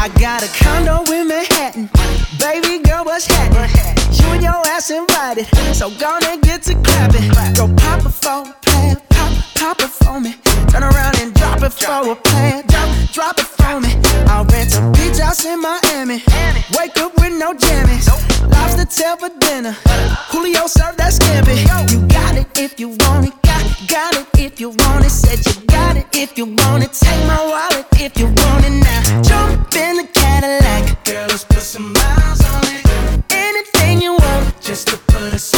I got a condo in Manhattan. Baby girl, what's happening? You and your ass invited, so gonna get to clapping. Go pop it for a plan, pop, pop it for me. Turn around and drop it for a plan, drop, drop it for me. I'll rent a beach house in Miami. Wake up with no jammies. Lobster tail for dinner. Julio served that scampi. You got it if you want it. Got, got it if you want it. Said you got it if you want it. Take my wallet if you want it